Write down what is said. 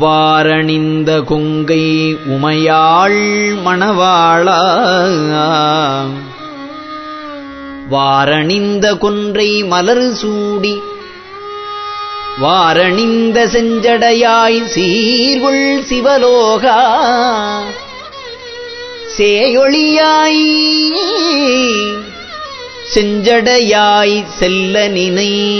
வாரணிந்த கொங்கை உமையாள் மணவாளா. வாரணிந்த கொன்றை மலர் சூடி. வாரணிந்த செஞ்சடையாய் சீர்குள் சிவலோகா. சேயொளியாய் செஞ்சடையாய் செல்ல நினை.